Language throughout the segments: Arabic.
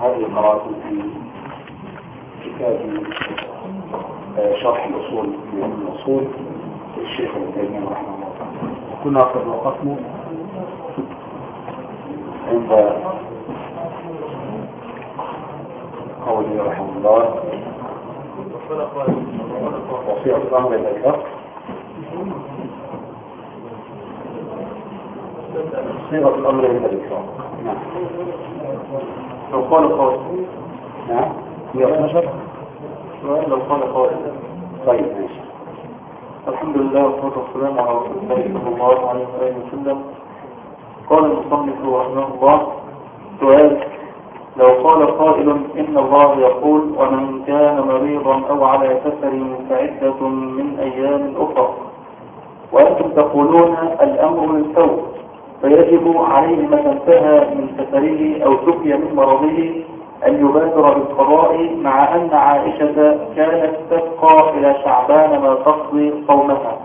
هذه قراءة في كتاب آه، شرح الأصول من الأصول للشيخ ابن تيمية رحمه الله. تعالى كنا قد وقفنا عند قوله رحمه الله. وصيغة الأمر إلى صيغة الأمر إلى الإكرام. نعم. لو قال قائل. نعم. هي 12 سؤال لو قال قائل. طيب ماشي. الحمد لله والصلاة والسلام على رسول الله صلى الله عليه وسلم. قال المصنف رحمه الله سؤال لو قال قائل إن الله يقول ومن كان مريضا أو على سفر فعدة من أيام أخرى. وأنتم تقولون الأمر للفور فيجب عليه متى انتهى من سفره أو شفي من مرضه أن يبادر بالقضاء مع أن عائشة كانت تبقى إلى شعبان ما تقضي صومها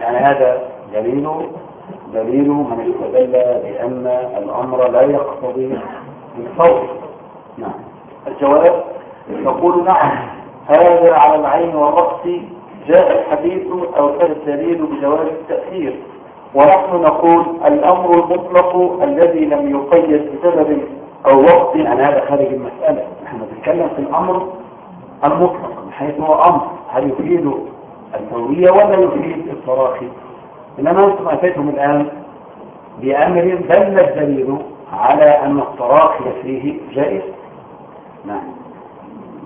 يعني هذا دليل دليل من استدل بأن الأمر لا يقتضي الفور نعم. الجواب نقول نعم هذا على العين والرأس جاء الحديث أو كان الدليل بجواز التأخير. ونحن نقول الأمر المطلق الذي لم يقيد بسبب أو وقت يعني هذا خارج المسألة. نحن نتكلم في الأمر المطلق من حيث هو أمر. هل يفيد الفورية ولا يفيد التراخي؟ إنما أنتم أتيتم الآن بأمر دل الدليل على أن التراخي فيه جائز. نعم.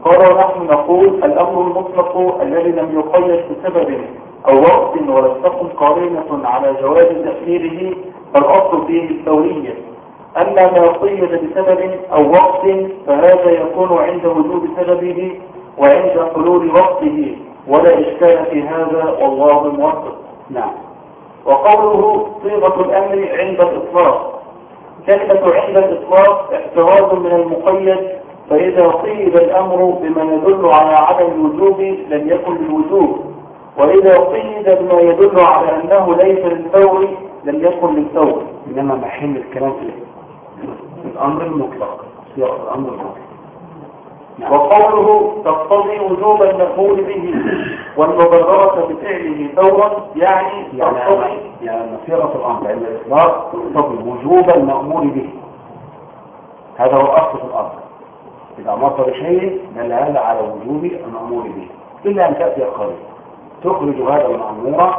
قال نحن نقول الأمر المطلق الذي لم يقيد بسبب أو وقت ولم تكن قارنة على جواز تأخيره فالأصل فيه الفورية أما ما قيد بسبب أو وقت فهذا يكون عند وجود سببه وعند حلول وقته. ولا إشكال في هذا والله الموفق نعم. وقوله صيغة الأمر عند الإطلاق. كلمة عند الإطلاق احتراز من المقيد فإذا قيد الأمر بما يدل على عدم الوجوب لم يكن للوجوب وإذا قيد بما يدل على أنه ليس للفور لم يكن للفور إنما محل الكلام في الأمر المطلق صيغة الأمر المطلق. نعم. وقوله تقتضي وجوب المأمور به والمبادرة بفعله فورا يعني تقتضي يعني أن صيغة الأمر عند الإطلاق تقتضي وجوب المأمور به. هذا هو في الأمر. إذا أمرت بشيء دل على وجوب المأمور به. إلا أن تأتي القريب تخرج هذا المأمور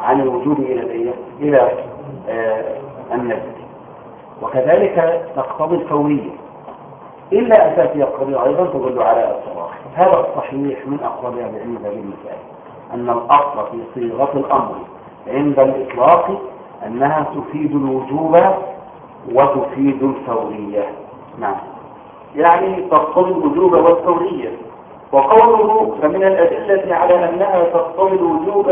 عن الوجوب إلى؟ إلى آه النزل وكذلك تقتضي الفورية إلا أن تأتي القضية أيضا تدل على الصراحة هذا الصحيح من أقوال أهل العلم هذه المسائل. أن الأصل في صيغة الأمر عند الإطلاق أنها تفيد الوجوب وتفيد الفورية نعم. يعني تقتضي الوجوب والفورية وقوله فمن الأدلة على أنها تقتضي الوجوب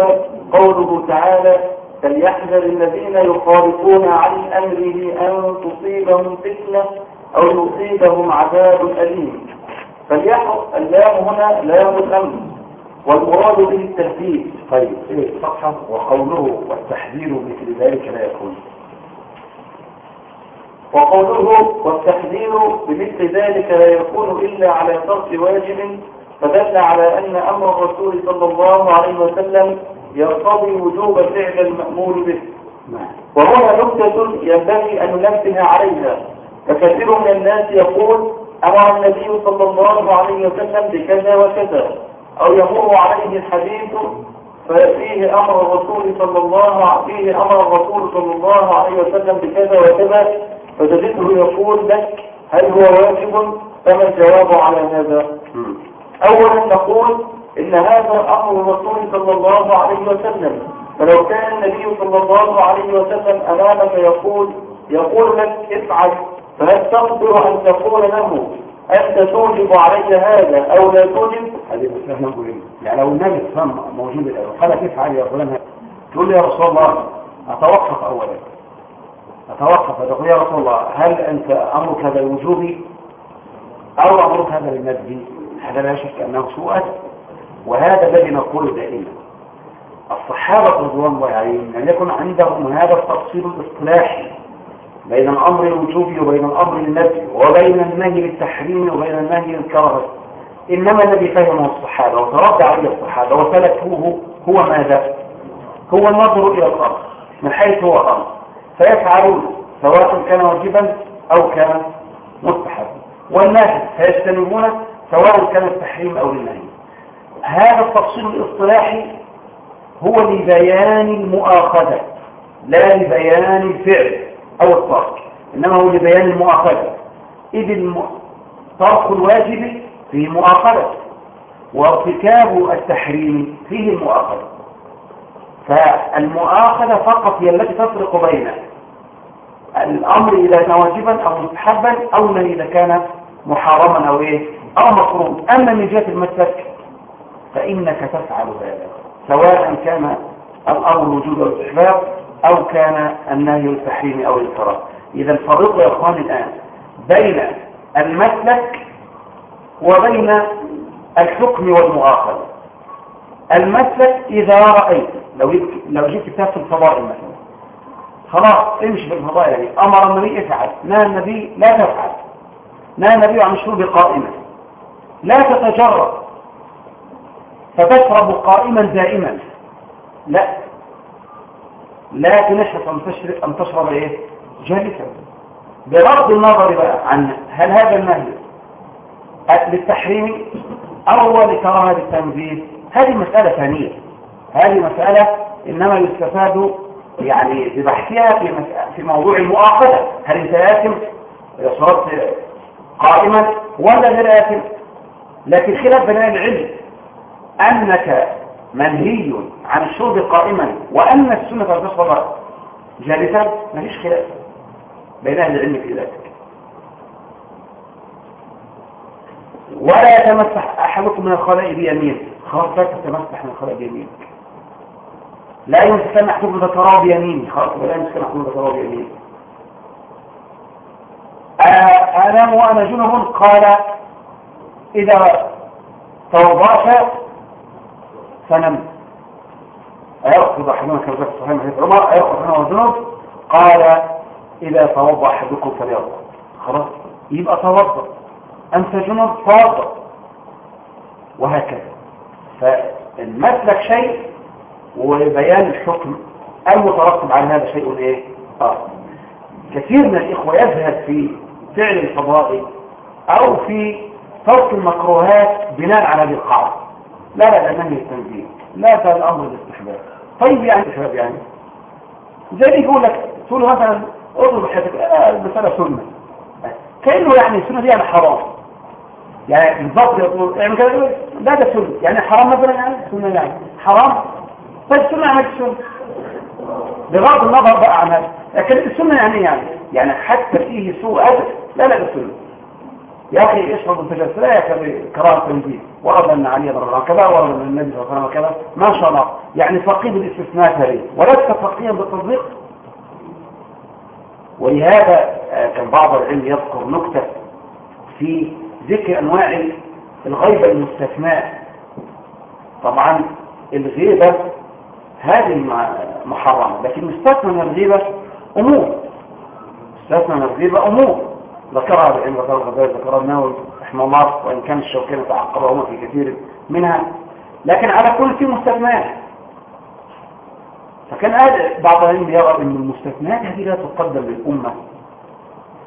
قوله تعالى فليحذر الذين يخالفون عن أمره أن تصيبهم فتنة أو يصيبهم عذاب أليم. فليحذر اللام هنا لام الأمر والمراد به التهديد. طيب إيه؟ الصفحة وقوله والتحذير مثل ذلك لا يكون. وقوله والتحذير بمثل ذلك لا يكون إلا على ترك واجب فدل على أن أمر الرسول صلى الله عليه وسلم يقتضي وجوب فعل المأمور به. وهنا نكتة ينبغي أن ننبه عليها. فكثير من الناس يقول أمر النبي صلى الله عليه وسلم بكذا وكذا أو يمر عليه الحديث ففيه أمر الرسول صلى الله فيه أمر الرسول صلى الله عليه وسلم بكذا وكذا فتجده يقول لك هل هو واجب فما الجواب على هذا مم. أولا نقول إن هذا أمر الرسول صلى الله عليه وسلم فلو كان النبي صلى الله عليه وسلم أمامك يقول يقول لك افعل فهل تقدر أن تقول له أنت توجب علي هذا أو لا توجب هذه مسألة نقول؟ يعني لو النبي صلى موجود الآن قال كيف فعل يا فلان؟ تقول لي يا رسول الله أتوقف أولا أتوقف تقول يا رسول الله هل أنت أمرك هذا الوجوبي أو أمرك هذا للندب؟ هذا لا شك أنه سوء وهذا الذي نقول دائما. الصحابة رضوان الله عليهم لم يكن عندهم هذا التفصيل الإصطلاحي بين الأمر الوجوبي وبين الأمر النفي وبين النهي للتحريم وبين النهي للكراهة. إنما الذي فهمه الصحابة وترد عليه الصحابة وسلكوه هو ماذا؟ هو النظر إلى الأمر من حيث هو الأمر فيفعلون سواء كان واجبا أو كان مستحبا. والناس فيجتنبونه سواء كان التحريم أو النهي. هذا التفصيل الاصطلاحي هو لبيان المؤاخذة لا لبيان الفعل أو الترك إنما هو لبيان المؤاخذة. إذ. ترك الواجب فيه مؤاخذة وارتكاب التحريم فيه المؤاخذة. فالمؤاخذة فقط هي التي تفرق بين الأمر إذا كان واجبا أو مستحبا أو النهي إذا كان محرما أو إيه أو مفروض. أما من جهة المسلك فإنك تفعل هذا سواء كان الأمر وجود الاستحباب أو كان النهي التحريم أو الكراهه إذا فرقوا يا إخوان الآن بين المسلك وبين الحكم والمؤاخذة. المسلك إذا رأيت لو لو جبت كتاب في الفضائل مثلا خلاص امشي في الفضائل يعني أمر النبي افعل نهى النبي لا تفعل. نهى النبي عن الشرب قائما لا تتجرد فتشرب قائما دائما. لا. لكن احرص أن تشرب أن تشرب إيه؟ جالسا. بغض النظر بقى عن هل هذا النهي للتحريم أو لكراهه التنزيل هذه مسألة ثانية. هذه مسألة إنما يستفاد يعني ببحثها في في موضوع المؤاخذة. هل انت آثم شربت قائما ولا غير آثم لكن خلاف بين العلم أنك منهي عن الشرب قائما وأن السنة تشرب جالسا مفيش خلاف بين أهل العلم في ذلك. ولا يتمسح أحدكم من الخلاء بيمين. خلاص لا تتمسح من الخلاء بيمينك لا يمسكن أحدكم ذكراه بيمينه خلاص لا يمسكن أحدكم ذكراه بيمينه أنام وأنا جنب قال إذا توضأت فنمت أيرقض أحدنا كما ذكر صحيح حديث عمر. أيرقض أحدنا وجنوب قال إذا توضأ أحدكم فليرقض خلاص يبقى توضأ أنت جنوب توضأ وهكذا. فالمسلك شيء وبيان الحكم المترتب على هذا شيء إيه؟ آه. كثير من الإخوة يذهب في فعل الفضائل أو في ترك المكروهات بناء على هذه القاعدة. لا لا نهي التنزيل لا ده الأمر الاستحباب طيب يعني استحباب يعني زي يقول لك تقول مثلا اضرب حياتك آه المسألة سنة. كأنه يعني السنة دي يعني حرام. يعني بالضبط يقول يعني كده لا ده سنة. يعني حرام مثلا يعني؟ سنة يعني. حرام؟ طيب سنه يعني سنه بغض النظر بقى عن لكن السنة يعني يعني يعني حتى فيه سوء أدب لا لا سنه يا أخي اشرب الفجر؟ لا يكفي كراهة تنزيل ورد أن علي رضي الله كذا ورد أن النبي صلى الله عليه وسلم كذا. ما شاء الله. يعني فقيه بالاستثناء هذه. ولست فقيها بالتصديق. ولهذا كان بعض العلم يذكر نكتة في ذكر أنواع الغيبة المستثناء. طبعا الغيبة هذه محرمة. لكن مستثنى من الغيبة أمور. مستثنى من الغيبة أمور. ذكرها العلم ذكرها الغزالي ذكرها النووي رحمه الله وإن كان الشوكاني تعقبهما في كثير منها. لكن على كل في مستثنات فكان بعض العلم يرى إن المستثنات هذه لا تقدم للأمة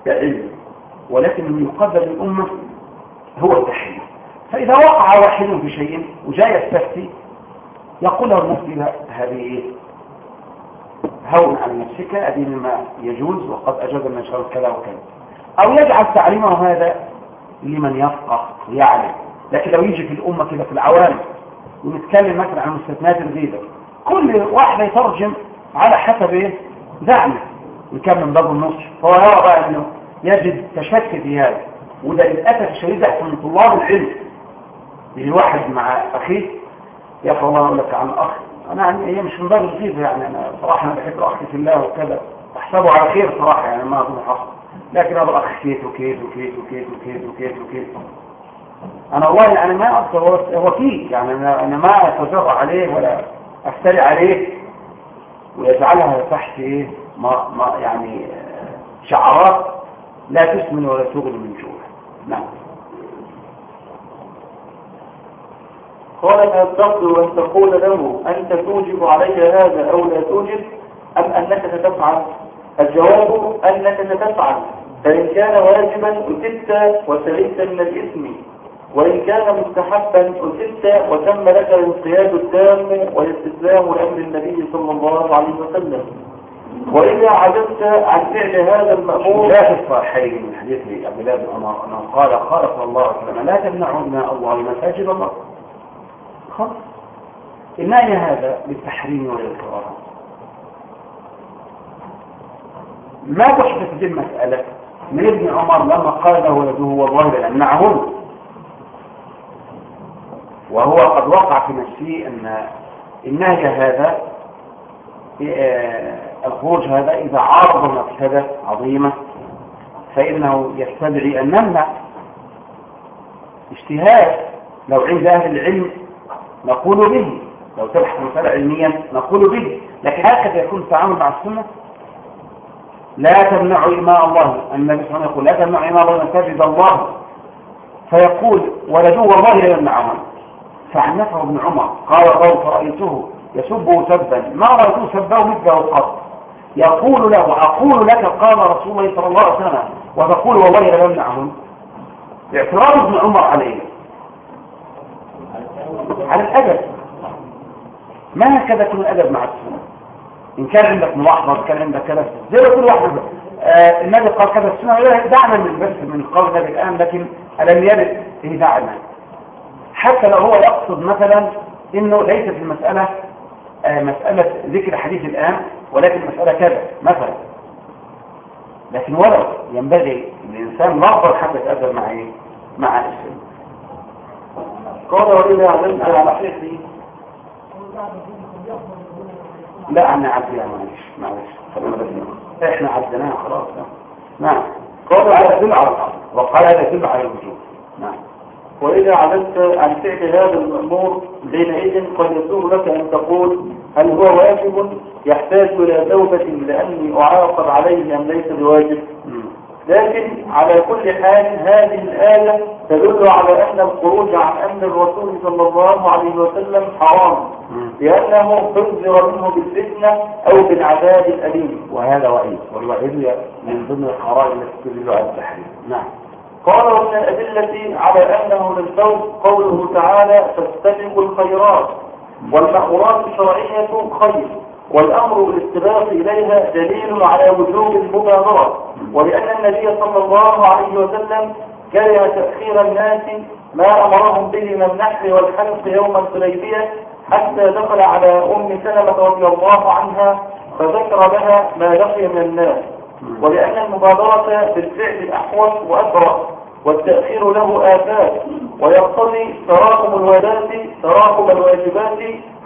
كعلم ولكن اللي يقدم للأمة هو التحريم. فإذا وقع واحد في شيء وجاء يستفتي يقول له هذه هون على نفسك هذه مما يجوز وقد أجاز من شرط كذا وكذا. أو يجعل تعليمه هذا لمن يفقه ويعلم لكن لو يجي في الأمة كده في العوام ونتكلم مثلا عن مستثنات الغيبة كل واحد يترجم على حسب إيه؟ ان كان من باب النصر فهو يرى بقى إنه يجد تشكك في هذا. وده للاسف الشديد احسن من طلاب العلم. يجي واحد مع أخيه والله أقول لك عن اخ أنا يعني هي مش من باب الغيبه يعني أنا صراحة أنا بحب أخي في الله وكذا. أحسبه على خير صراحة يعني ما أظن حصل. لكن أبغى أخ كيت وكيت وكيت وكيت وكيت وكيت وكيت أنا والله أنا ما أذكر هو كيت يعني أنا, أنا ما أتجرأ عليه ولا أفتري عليه. ويجعلها تحت إيه؟ ما ما يعني شعارات لا تسمن ولا تغني من جوع. نعم. ما تقدر أن تقول له أنت توجب علي هذا أو لا توجب أم أنك ستفعل؟ الجواب أنك ستفعل. فإن كان واجبا أتبت وسلمت من الإثم وإن كان مستحبا أتبت وتم لك الانقياد التام والاستسلام لأمر النبي صلى الله عليه وسلم. وإذا عجزت عن فعل هذا المأمور لا في الصحيحين من حديث الله بن عمر انه قال صلى الله لا تمنعوا من الله مساجد الله. خلاص النهي هذا للتحريم وللكراهه ما تحدث دي المسألة؟ من ابن عمر لما قال له ولده والله لنمنعهن وهو قد وقع في نفسه أن النهي هذا آه، الخروج هذا إذا عارض مفسدة عظيمة فإنه يستدعي أن نمنع اجتهاد لو عند أهل العلم نقول به. لو تبحث مسألة علميا نقول به. لكن هكذا يكون التعامل مع السنة. لا تمنعوا إماء الله. النبي صلى الله عليه وسلم يقول لا تمنعوا إماء الله مساجد الله. فيقول ولدوا والله لا يمنعهم فعنفه ابن عمر. قال الرجل فرأيته يسبه سبا. ما رأيته سبه مثله قط. يقول له أقول لك قال رسول الله صلى الله عليه وسلم. وتقول والله لا يمنعهم. اعتراض ابن عمر عليه. على الأدب. ما هكذا يكون الأدب مع السنة؟ إن كان عندك ملاحظة كان عندك كذا زي ما كل واحد آه النبي قال كذا السنة دعنا من بس من قول النبي الآن لكن ألم يرد إيه دعنا؟ حتى لو هو يقصد مثلا إنه ليس في المسألة آه مسألة ذكر حديث الآن ولكن مسألة كذا مثلا. لكن ولو ينبغي الإنسان لفظا حتى يتأثر مع إيه؟ مع السنة. قال وإذا علمت على حيثي لا أنا عديها معلش معلش إحنا عديناها خلاص نعم. قال هذا يدل على الامر وقال هذا يدل على الوجوب نعم. وإذا علمت عن فعل هذا المأمور حينئذ قد يسوغ لك أن تقول هل هو واجب؟ يحتاج إلى توبة لأني أعاقب عليه أم ليس بواجب. لكن على كل حال هذه الآية تدل على أن الخروج عن أمر الرسول صلى الله عليه وسلم حرام. لأنه حذر منه بالفتنة أو بالعذاب الأليم. وهذا وعيد. والوعيد من ضمن القرائن التي تدل على التحريم. نعم. قال ومن الأدلة على أنه للفوز قوله تعالى فاستبقوا الخيرات والمأمورات الشرعية خير. والأمر بالاستباق إليها دليل على وجوب المبادرة ولأن النبي صلى الله عليه وسلم كره تأخير الناس ما أمرهم به من النحر والحلق يوم الحديبية حتى دخل على أم سلمة رضي الله عنها فذكر لها ما بقي من الناس. ولأن المبادرة بالفعل أحوط وأسرع والتأخير له آفات ويقتضي تراكم الواجبات تراكم الواجبات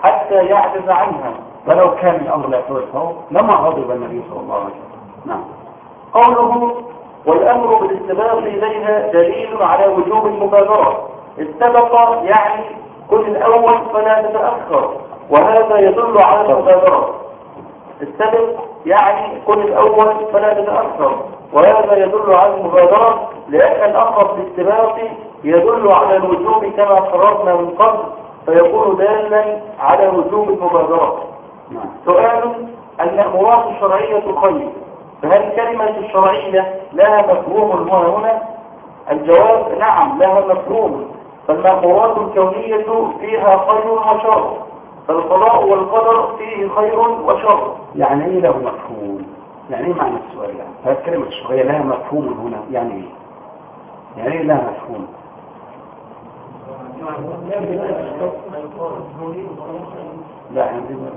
حتى يعجز عنها. ولو كان الأمر لا الفوز لما غضب النبي صلى الله عليه وسلم. نعم. قوله والأمر بالاستباق إليها دليل على وجوب المبادرة. استبق يعني كن الأول فلا تتأخر وهذا يدل على المبادرة. السبق يعني كن الأول فلا تتأخر وهذا يدل على المبادرة لأن الأمر بالاستباق يدل على الوجوب كما قررنا من قبل فيكون دالا على وجوب المبادرة. سؤال المأمورات الشرعية خير فهل كلمة الشرعية لها مفهوم هنا هنا؟ الجواب نعم لها مفهوم. فالمأمورات الكونية فيها خير وشر. فالقضاء والقدر فيه خير وشر. يعني إيه له مفهوم؟ يعني إيه معنى السؤال يعني هل كلمة الشرعية لها مفهوم هنا؟ يعني إيه؟ يعني إيه لها مفهوم؟ لا عندنا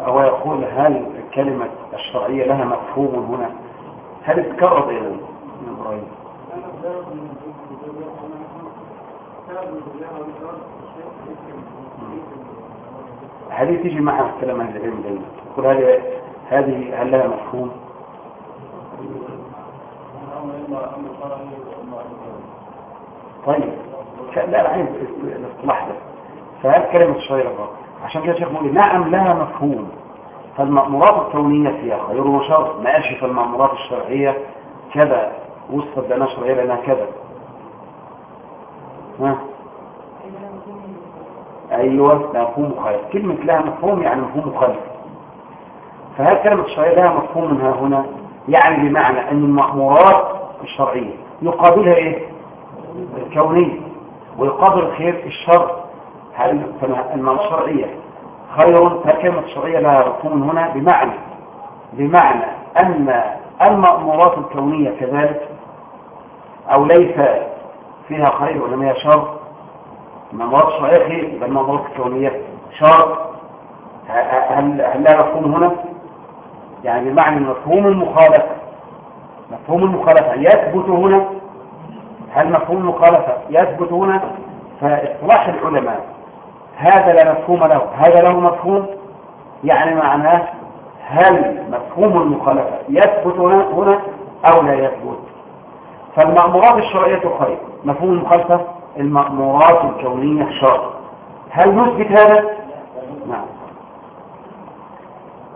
هو يقول هل كلمة الشرعية لها مفهوم هنا؟ هل اتكرر إلى إبراهيم؟ هذه تيجي معها في كلام أهل العلم؟ دايما هذه هذه هل لها مفهوم؟ طيب. لا عايز الاصطلاح ده فهذه كلمة الغرب عشان كده شيخ مقول نعم لها مفهوم. فالمأمورات الكونية فيها خير وشر. ما قالش فالمأمورات الشرعية كذا وصفت بأنها شرعية لأنها كذا. ها؟ أيوة مفهوم مخالف. كلمة لها مفهوم يعني مفهوم مخالف. فهل كلمة الشرعية لها مفهوم منها هنا. يعني بمعنى أن المأمورات الشرعية. يقابلها إيه؟ الكونية. ويقابل الخير الشر. هل المأمورات الشرعية؟ خير فكلمة الشرعية لها مفهوم هنا؟ بمعنى. بمعنى أن المأمورات الكونية كذلك أو ليس فيها خير وإنما هي شر. المأمورات الشرعية خير يبقى المأمورات الكونية شر. هل هل لها مفهوم هنا؟ يعني بمعنى مفهوم المخالفة. مفهوم المخالفة. يثبت هنا هل مفهوم المخالفة؟ يثبت هنا فاصطلاح العلماء. هذا لا مفهوم له. هذا له مفهوم؟ يعني معناه هل مفهوم المخالفة يثبت هنا, أو لا يثبت؟ فالمأمورات الشرعية خير. مفهوم المخالفة المأمورات الكونية شر. هل نثبت هذا؟ نعم.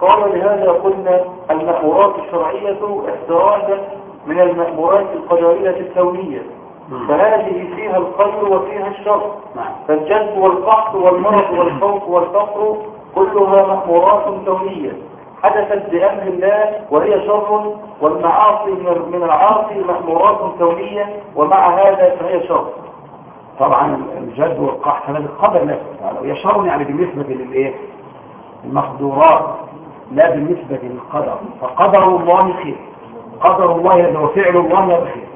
قال لهذا قلنا المأمورات الشرعية احتراجا من المأمورات القدرية الكونية. فهذه فيها الخير وفيها الشر. نعم. فالجد والقحط والمرض والخوف والفقر كلها مأمورات كونية حدثت بأمر الله وهي شر والمعاصي من العاصي مأمورات كونية ومع هذا فهي شر. طبعا الجد والقحط هذا القدر تعالى وهي شر يعني بالنسبة للإيه؟ المقدورات لا بالنسبة للقدر فقدر الله خير قدر الله هو فعل الله خير.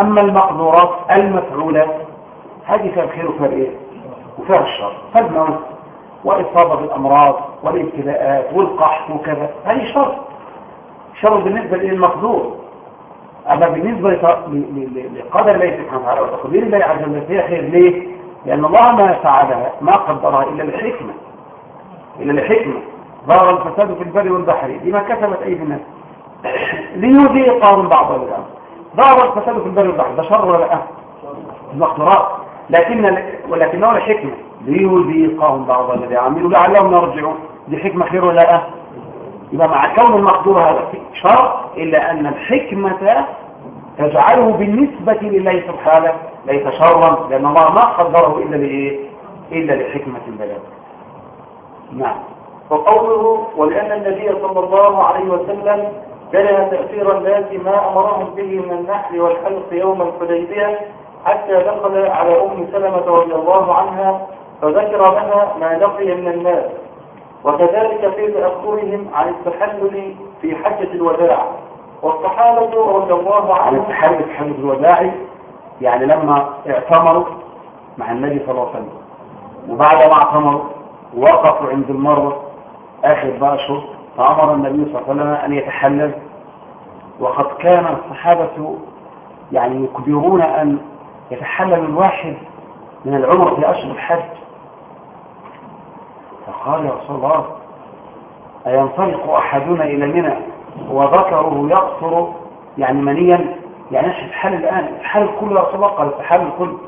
أما المقدورات المفعولة هذه فيها الخير وفيها الإيه؟ وفيها الشر. فالموت وإصابة الأمراض والابتلاءات والقحط وكذا هذه شر. شر بالنسبة للمقدور. أما بالنسبة لقدر الله سبحانه وتعالى وتقدير الله عز وجل فيها خير. ليه؟ لأن الله ما فعلها ما قدرها إلا لحكمة إلا لحكمة ظهر الفساد في البر والبحر بما كسبت أيدي الناس ليذيقهم بعض الأمر. ظهر الفساد في البر والبحر ده شر ولا لا؟ المقدرات لكن ولكنه لحكمة ليذيقهم بعض الذي عملوا لعلهم يرجعون. دي حكمة خير ولا لا؟ يبقى مع كون المقدور هذا شر إلا أن الحكمة تجعله بالنسبة لله سبحانه ليس شرا لأن الله ما قدره إلا لإيه؟ إلا لحكمة بلد نعم. وقوله ولأن النبي صلى الله عليه وسلم كره تأثير الناس ما أمرهم به من النحل والحلق يوم الحديبية حتى دخل على أم سلمة رضي الله عنها فذكر لها ما لقي من الناس. وكذلك في تأخرهم عن التحلل في حجة الوداع. والصحابة رضي الله عن عنهم التحلل في حجة الوداع يعني لما اعتمروا مع النبي صلى الله عليه وسلم وبعد ما اعتمروا وقفوا عند المروة آخر بقى شهر فأمر النبي صلى الله عليه وسلم أن يتحلل. وقد كان الصحابة يعني يكبرون أن يتحلل الواحد من العمر في أشهر الحج. فقال يا رسول الله أينطلق أحدنا إلى منى وذكره يقصر يعني منيا؟ يعني إحنا تحلل الآن؟ تحلل كله يا رسول الله؟ قال تحلل كله.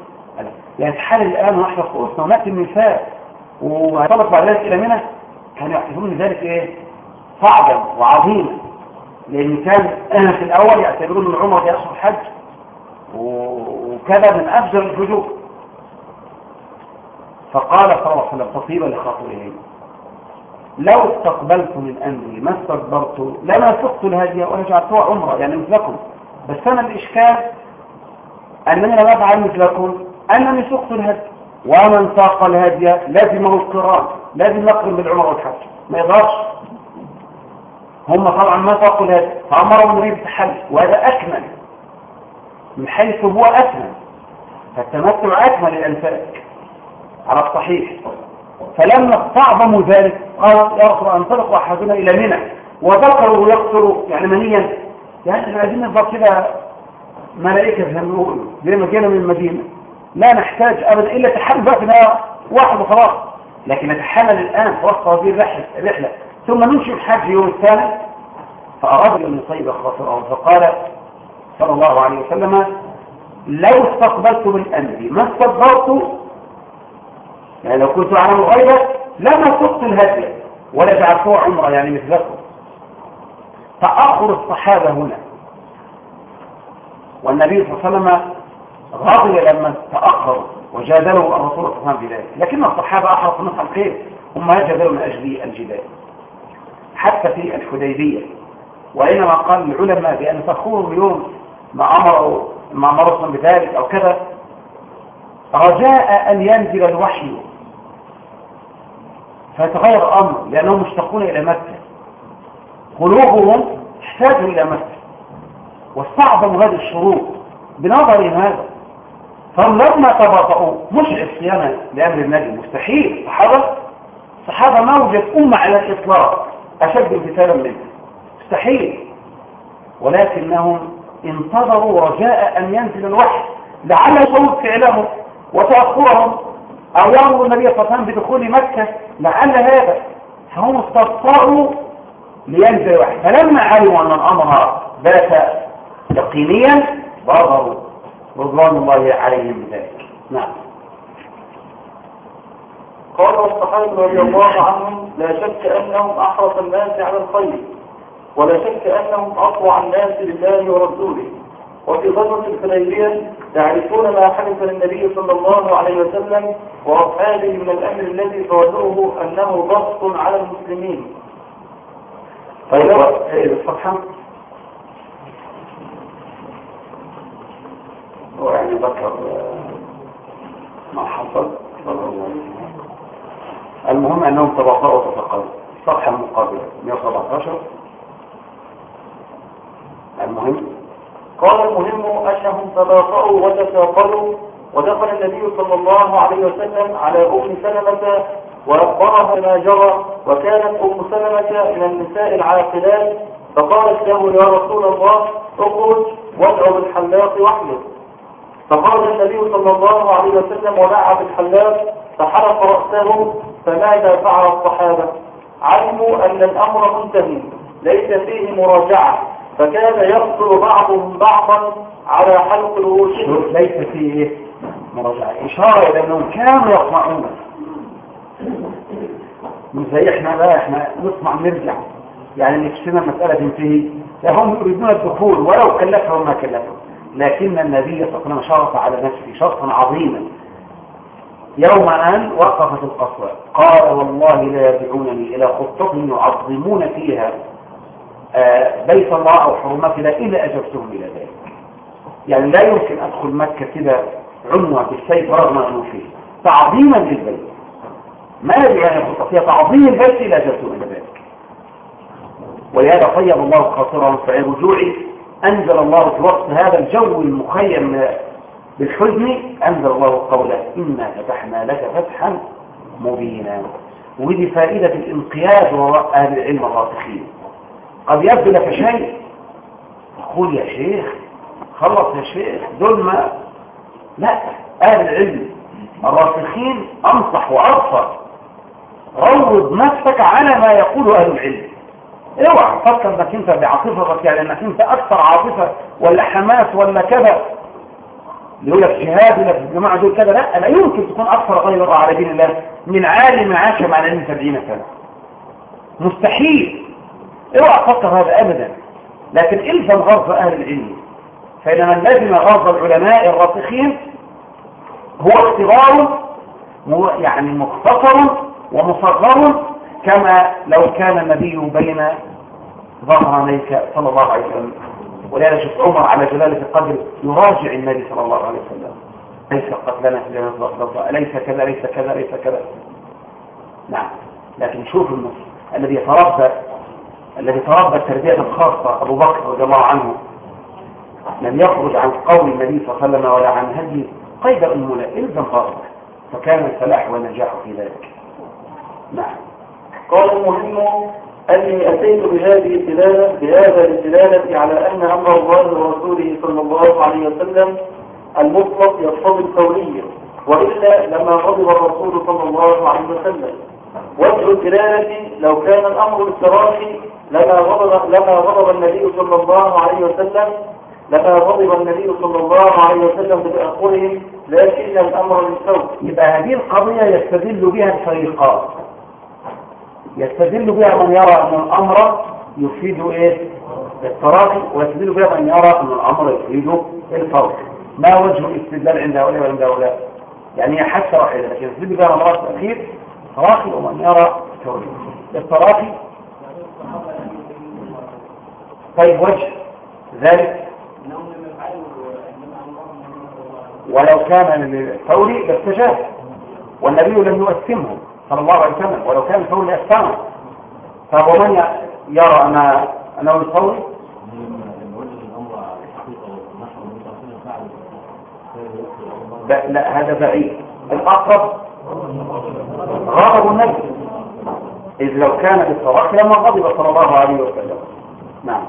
يعني تحلل الآن ونحن رؤوسنا ونأتي النساء وهيطلق بعد ذلك إلى منى؟ كانوا يحسبون ذلك إيه؟ صعبا وعظيما. لأن كان أنا في الأول يعتبرون العمر في أشهر الحج وكذا من أفجر الفجور فقال صلى الله عليه وسلم تصيبا لخاطرهم. لو استقبلت من أمري ما استكبرت لما سقت الهدي ولا جعلتها عمرة يعني مثلكم. بس أنا الإشكال أنني لم أفعل مثلكم أنني سقت الهدي ومن ساق الهدي لازمه القران. لازم يقرن بالعمر والحج ما يقدرش. هم طبعا ما ساقوا الهدي فأمرهم النبي بالتحلل وهذا أكمل. من حيث هو أكمل. فالتمتع أكمل الأنفاك على الصحيح. فلما استعظموا ذلك. قال يا رسول الله انطلق أحدنا إلى منى. وذكروا يقتلوا يعني منيا. يعني إحنا عايزين نبقى كده ملائكة زي ما زي ما جينا من المدينة. لا نحتاج أبدا إلا تحلل بقى واحد وخلاص. لكن نتحلل الآن وسط هذه الرحلة ثم نمشي الحج يوم الثاني فأراد أن يصيب خاطره فقال صلى الله عليه وسلم لو استقبلت من أمري ما استقبلت؟ يعني لو كنت أعلم الغيبة لما سقت الهدي ولا جعلته عمرة يعني مثلكم. تأخر الصحابة هنا. والنبي صلى الله عليه وسلم غضب لما تأخر وجادلوا الرسول صلى الله عليه وسلم بذلك لكن الصحابة أحرصوا نصح الخير هم جادلوا من أجل الجدال حتى في الحديبية. وإنما قال العلماء بأن تأخروا اليوم ما أمروا ما أمرهم بذلك أو كذا رجاء أن ينزل الوحي. فيتغير الأمر لأنهم مشتقون إلى مكة. قلوبهم احتاجوا إلى مكة. واستعظموا هذه الشروط بنظر هذا فهم لما تباطؤوا مش عصيانا لأمر النبي مستحيل. صحابة؟ صحابة ما وجد أمة على الإطلاق. أشد امتثالا منه. مستحيل. ولكنهم انتظروا رجاء أن ينزل الوحي. لعل يصوب فعلهم وتأخرهم. أو يأمر النبي صلى الله عليه وسلم بدخول مكة. لعل هذا. فهم استبطأوا لينزل الوحي. فلما علموا أن الأمر بات يقينيا بادروا. رضوان الله عليهم بذلك. نعم. قال الصحابة رضي الله عنهم لا شك أنهم أحرص الناس على الخير ولا شك أنهم أطوع الناس لله ورسوله. وفي غزوة الحديبية تعرفون ما حدث للنبي صلى الله عليه وسلم وأصحابه من الأمر الذي فوزوه أنه ضغط على المسلمين. طيب إيه الصفحة هو يعني ذكر ما حصل. المهم أنهم تبقوا وتفقدوا الصفحة المقابلة 117 المهم. قال المهم أنهم تباطؤوا وتساقلوا ودخل النبي صلى الله عليه وسلم على أم سلمة وأخبرها ما جرى. وكانت أم سلمة من النساء العاقلات. فقالت له يا رسول الله اخرج وادعو بالحلاق واحمد. فقال النبي صلى الله عليه وسلم ودعا بالحلاق فحلق رأسه فماذا فعل الصحابة؟ علموا أن الأمر منتهي ليس فيه مراجعة فكان يقتل بعضهم بعضا على حلق رؤوسهم ليس فيه مراجعة. إشارة إلى أنهم كانوا يطمعون. مش زي إحنا لا إحنا نطمع نرجع. يعني نفسنا مسألة تنتهي هم يريدون الدخول ولو كلفهم ما كلفهم. لكن النبي صلى الله عليه وسلم شرط على نفسه شرطا عظيما. يوم أن وقفت القصوى. قال والله لا يرجعونني إلى خطة يعظمون فيها آه بيت الله أو حرمات إلا أجبتهم إلى ذلك. يعني لا يمكن أدخل مكة كده عنوة بالسيف رغم أنه فيه. تعظيما للبيت. ما أن يخطط فيها تعظيم البيت إلا أجبتهم إلى ذلك. ولهذا طيب الله خاطرهم في رجوعي أنزل الله في وقت هذا الجو المخيم بالحزن أنزل الله قوله إنا فتحنا لك فتحا مبينا. ودي فائدة الانقياد وراء أهل العلم الراسخين. قد يبدو لك شيء؟ تقول يا شيخ خلص يا شيخ دول ما لا أهل العلم الراسخين أنصح وأبصر. روض نفسك على ما يقول أهل العلم. اوعى تفكر انك انت بعاطفتك يعني إنك أنت أكثر عاطفة ولا حماس ولا كذا. يقول لك جهاد ولا الجماعه دول كذا. لا لا يمكن تكون أكثر غير على دين الله. من عالم عاش مع العلم 70 سنه مستحيل. اوعى تفكر هذا ابدا. لكن الزم غرض أهل العلم. فإن من لزم غرض العلماء الراسخين هو اختبار يعني مختصر ومصغر كما لو كان النبي بين ظهرانيك صلى الله عليه وسلم. ولهذا شفت عمر على جلالة القدر يراجع النبي صلى الله عليه وسلم. ليس قتلنا في جنة ليس كذا ليس كذا ليس كذا. نعم. لكن شوف النص الذي يتربى الذي تربى التربية الخاصة أبو بكر رضي الله عنه لم يخرج عن قول النبي صلى الله عليه وسلم ولا عن هدي قيد أمنا إلزم فكان الفلاح والنجاح في ذلك. نعم. قال المهم أني أتيت بهذه الدلالة بهذا الدلالة على أن أمر الله ورسوله صلى الله عليه وسلم المطلق يقتضي الكونية وإلا لما غضب الرسول صلى الله عليه وسلم. وجه الدلالة لو كان الأمر بالتراخي لما غضب لما غضب النبي صلى الله عليه وسلم لما غضب النبي صلى الله عليه وسلم بتأخرهم لكن الأمر للسوء يبقى هذه القضية يستدل بها الفريقان. يستدل بها من يرى أن الأمر يفيد إيه؟ التراخي ويستدل بها من يرى أن الأمر يفيد الفرق ما وجه الاستدلال عند هؤلاء وعند هؤلاء؟ يعني حتى واحدة يستدل بها من يرى التأخير تراخي ومن يرى التوحيد. التراخي طيب وجه ذلك؟ ولو كان للثوري لاستجاب والنبي لم يؤثمه. صلى الله عليه وسلم ولو كان الثوري أثمه فهو من يرى أن أنه الثوري لا, لا هذا بعيد. الأقرب غضب النبي إذ لو كان بالصراخ لما غضب صلى الله عليه وسلم. نعم.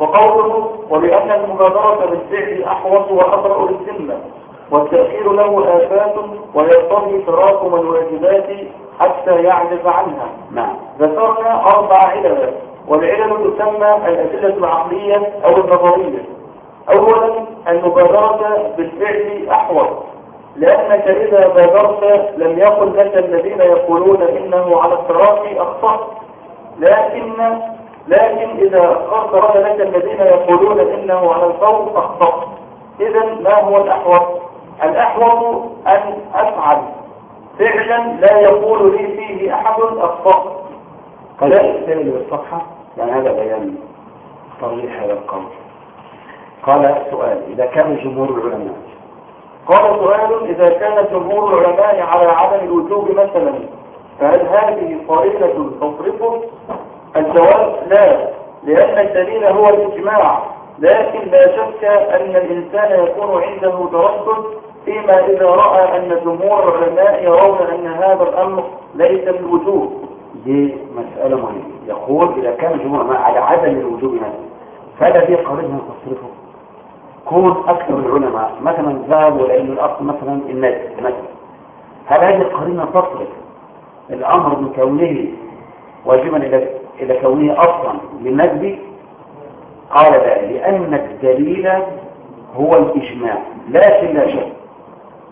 وقوله ولأن المبادرة بالفعل أحوط وأبرأ للذمة. والتأخير له آفات ويقتضي تراكم الواجبات حتى يعجز عنها. نعم. ذكرنا أربع علل والعلل تسمى الأدلة العقلية أو النظرية. أولا المبادرة بالفعل أحوط. لأنك إذا بادرت لم يقل لك الذين يقولون إنه على التراخي أخطأت لكن لكن إذا أخرت لك الذين يقولون إنه على الفور أخطأت إذا ما هو الأحوط؟ الأحوط أن أفعل فعلا لا يقول لي فيه أحد أخطأت قال الثاني بالصفحة يعني هذا بيان صريح هذا القول. قال سؤال إذا كان جمهور العلماء. قال سؤال إذا كان جمهور العلماء على عدم الوجوب مثلا فهل هذه قائلة تصرفه؟ الجواب لا لأن الدليل هو الإجماع. لكن لا شك أن الإنسان يكون عنده تردد فيما إذا رأى أن جمهور العلماء يرون أن هذا الأمر ليس بالوجوب. دي مسألة مهمة. يقول إذا كان جمهور على عدم الوجوب مثلا فلا في قريبها تصرفه. كون أكثر العلماء مثلا ذهبوا لأن الأصل مثلا الناس مثلا هل هذه القرينة تصرف؟ الأمر من كونه واجبا إلى إلى كونه أصلا للنجد قال لا لأن الدليل هو الإجماع لكن لا شك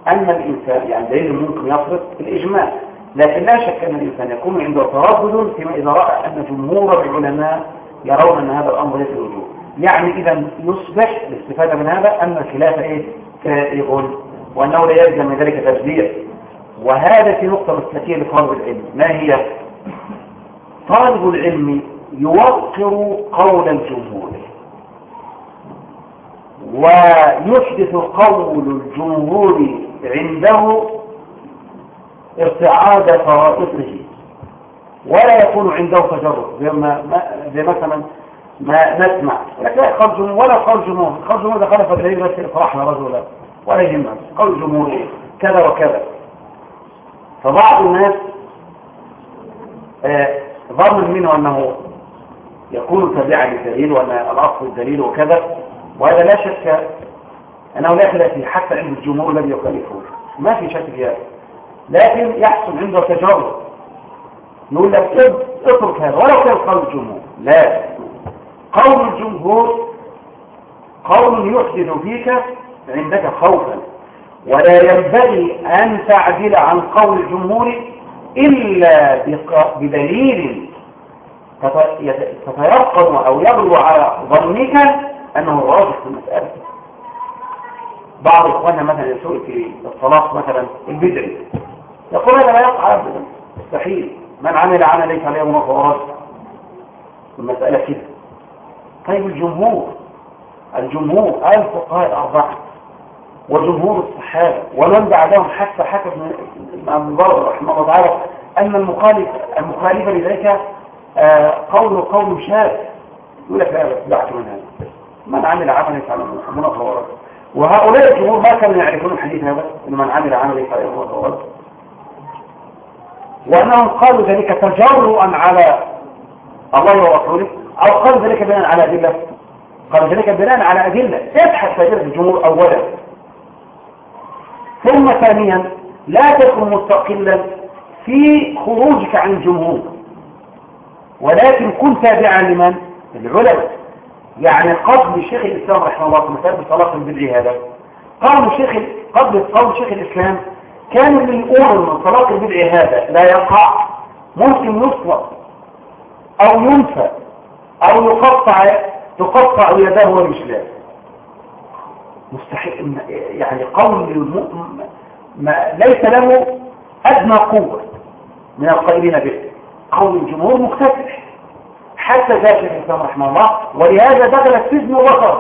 أن الإنسان يعني دليل ممكن يصرف الإجماع. لكن لا شك أن الإنسان يكون عنده تردد فيما إذا رأى أن جمهور العلماء يرون أن هذا الأمر ليس الوجوب. يعني إذا يصبح الاستفادة من هذا أن الخلاف إيه؟ سائغ وأنه لا يلزم من ذلك تشبيه وهذا في نقطة مسلكية لطالب العلم. ما هي؟ طالب العلم يوقر قول الجمهور. ويحدث قول الجمهور عنده ارتعاد فرائطه ولا يكون عنده تجرد زي, ما زي مثلا ما نسمع. لا جمهور ولا قول جمهور. قول جمهور ده خلف الدليل بس افرحنا رجلا. ولا يهمنا. قول جمهور كذا وكذا. فبعض الناس آه ظن منه أنه يكون تابعا للدليل وأن الأصل الدليل وكذا. وهذا لا شك أنه لا خلاف فيه حتى عند الجمهور الذي يخالفه. ما في شك في هذا. لكن يحصل عنده تجارب يقول لك اترك هذا. ولو كان قول الجمهور. لا. قول الجمهور قول يحدث فيك عندك خوفا. ولا ينبغي أن تعدل عن قول الجمهور إلا بدليل تتيقن أو يغلو على ظنك أنه راجح في المسألة بعض إخواننا مثلا يسوء في الصلاة مثلا البدعي يقول هذا لا يقع أبدا مستحيل من عمل عمل ليس عليه منافع ورد المسألة كده طيب الجمهور الجمهور الفقهاء الأربعة وجمهور الصحابة ومن بعدهم حتى حكى ابن بر رحمه الله تعالى أن المخالف المخالف لذلك آه قول قول شاذ يقول لك لا بعت من هذا من عمل عملا يفعل منافع ورد وهؤلاء الجمهور ما كانوا يعرفون الحديث هذا إن من عمل عملا يفعل منافع ورد وأنهم قالوا ذلك تجرؤا على الله ورسوله أو قالوا ذلك بناء على أدلة. قالوا ذلك بناء على أدلة. ابحث فائدة الجمهور أولا؟ ثم ثانيا لا تكن مستقلا في خروجك عن الجمهور. ولكن كن تابعا لمن؟ العلماء يعني قبل شيخ الإسلام رحمه الله في مسألة الطلاق البدعي هذا قبل شيخ قبل قول شيخ الإسلام كان اللي يقول ان الطلاق البدعي هذا لا يقع ممكن يطلق أو ينفى أو يقطع تقطع يداه ورجلاه مستحيل يعني قول الم... ما ليس له أدنى قوة من القائلين به. قول الجمهور مختلف حتى ذات الإسلام رحمه الله ولهذا دخل السجن وخرج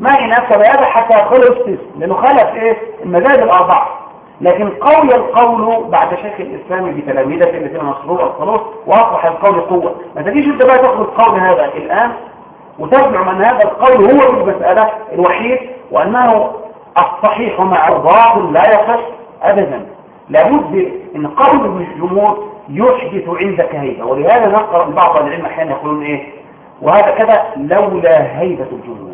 ما إن أكتب هذا حتى يدخل السجن لأنه خلف إيه؟ المذاهب الأربعة. لكن قوي القول بعد شيخ الإسلام بتلاميذة الذين نصروه الخلاص وأصبح القول قوة. ما تجيش أنت بقى تأخذ القول هذا الآن وتزعم أن هذا القول هو المسألة الوحيد وأنه الصحيح مع لا يصح أبدا. لابد أن قول الجمهور يحدث عندك هيبة. ولهذا نقرأ بعض العلم أحيانا يقولون إيه؟ وهذا كذا لولا هيبة الجمهور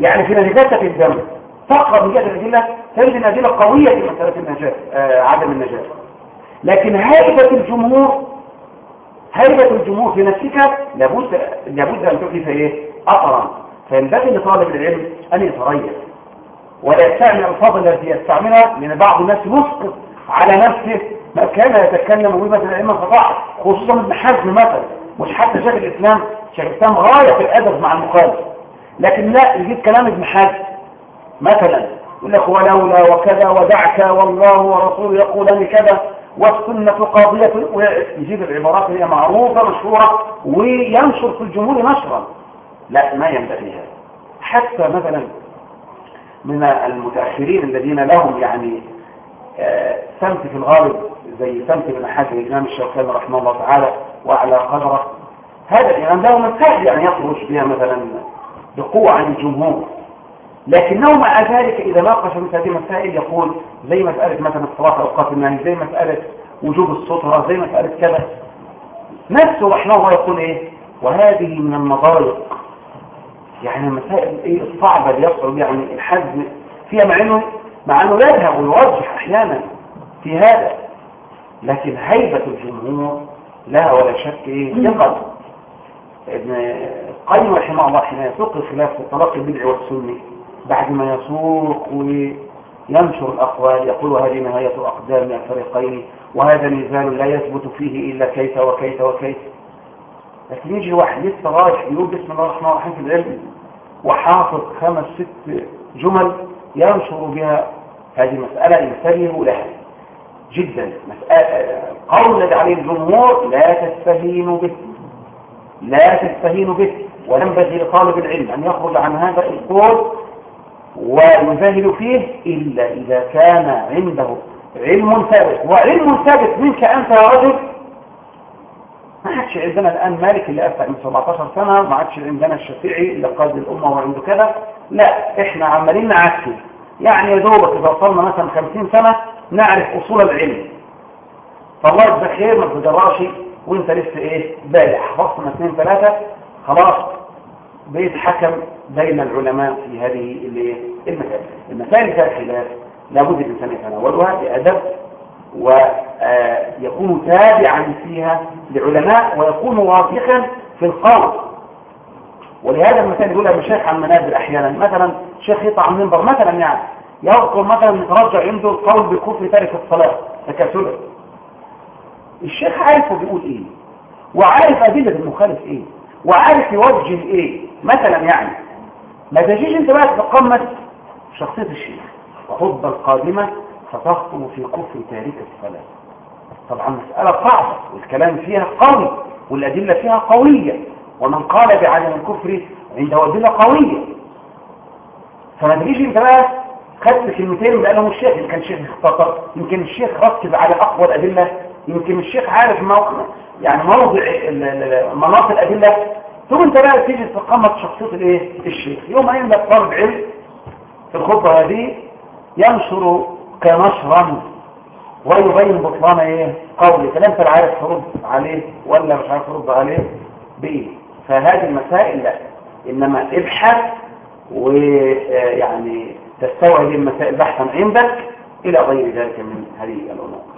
يعني في نجاسة الدم. تقرأ من جهة الأدلة تجد الأدلة قوية في مسألة النجاة آه عدم النجاة. لكن هيبة الجمهور هيبة الجمهور في نفسك لابد لابد أن تحدث إيه؟ أثرا. فينبغي لطالب العلم أن يتريث. ولا يستعمل الفاظ التي يستعملها لأن بعض الناس يسقط على نفسه كان يتكلم به مثلا الأئمة فضاعة خصوصا ابن حزم مثلا مش حتى شيخ الإسلام شيخ الإسلام غاية في الأدب مع المخالف لكن لا يجيب كلام ابن حزم مثلا يقول لك ولولا وكذا ودعك والله ورسوله يقولان كذا والسنة قاضية ويجيب العبارات هي معروفة مشهورة وينشر في الجمهور نشرا. لا ما ينبغي هذا. حتى مثلا من المتأخرين الذين لهم يعني سمت في الغالب زي سمت بن حاتم الإمام الشوكاني رحمه الله تعالى وعلى قدره. هذا الإمام له مسائل يعني يخرج بها مثلا بقوة عن الجمهور. لكنه مع ذلك إذا ناقش مثل هذه المسائل يقول زي مسألة مثلا الصلاة أوقات النهي زي مسألة وجوب السطرة زي مسألة كذا. نفسه رحمه الله يقول إيه؟ وهذه من المضايق. يعني المسائل إيه؟ الصعبة اللي يصعب يعني الحزم فيها مع أنه مع أنه يذهب ويوضح أحيانا في هذا. لكن هيبة الجمهور لا ولا شك إيه ثقل ابن القيم رحمه الله حين يسوق الخلاف في الطلاق البدع والسني بعد ما يسوق وينشر الأقوال يقول هذه نهاية أقدام الفريقين وهذا نزال لا يثبت فيه إلا كيف وكيف وكيف. لكن يجي واحد لسه رايح يقول بسم الله الرحمن الرحيم في العلم وحافظ خمس ست جمل ينشر بها هذه مسألة ينتبه لها جدا. مسألة قول عليه الجمهور لا تستهينوا به. لا تستهينوا به. وينبغي لطالب العلم أن يخرج عن هذا القول ويزاهد فيه إلا إذا كان عنده علم ثابت. وعلم ثابت منك أنت يا رجل. ما عادش عندنا الآن مالك اللي أفتح من 17 سنة ما عادش عندنا الشافعي اللي قاد الأمة وعنده كذا. لا إحنا عمالين نعكس. يعني يا دوبك إذا وصلنا مثلا 50 سنة نعرف أصول العلم. فالله يجزاك خير ما تجراش وانت لسه إيه؟ بالغ حفظت اثنين ثلاثة. خلاص بقيت حكم بين العلماء في هذه المسائل. المسائل فيها خلاف. لابد الإنسان يتناولها بأدب ويكون تابعا فيها لعلماء ويكون واثقا في القول. ولهذا المثال يقول المشايخ عن منابر أحيانا. مثلا شيخ يطلع عن منبر مثلا يعني يذكر مثلا يترجع عنده القول بكفر تارك الصلاة تكاسلا الشيخ عارف هو بيقول إيه وعارف أدلة المخالف إيه وعارف يوجه إيه مثلا يعني. ما تجيش أنت بقى تتقمص شخصية الشيخ. وخطبه القادمة فتخطب في كفر تارك الصلاة. طبعا مسألة صعبة والكلام فيها قوي والأدلة فيها قوية ومن قال بعدم الكفر عنده أدلة قوية. فما تجيش أنت بقى خدت كلمتين بقالهم الشيخ يمكن الشيخ اختصر يمكن الشيخ ركز على أقوى الأدلة يمكن الشيخ عارف موقع يعني موضع مناط الأدلة. ثم انت بقى تيجي تقمط شخصية الإيه؟ الشيخ. يوم يملك طالب علم في الخطبة هذه ينشر كنشرا ويبين بطلان إيه؟ قولي فلا انت عارف ترد عليه ولا مش عارف ترد عليه بايه فهذه المسائل لا. إنما ابحث ويعني تستوعب المسائل بحثا عندك إلى غير ذلك من هذه الأمور.